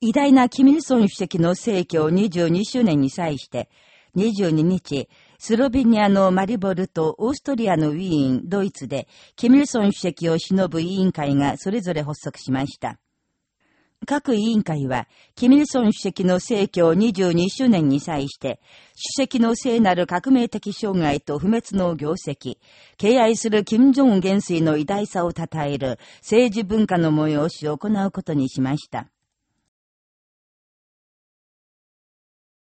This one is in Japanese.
偉大なキミルソン主席の逝去22周年に際して、22日、スロベニアのマリボルとオーストリアのウィーン、ドイツで、キミルソン主席を偲ぶ委員会がそれぞれ発足しました。各委員会は、キミルソン主席の逝去22周年に際して、主席の聖なる革命的障害と不滅の業績、敬愛する金正恩元帥の偉大さを称える政治文化の催しを行うことにしました。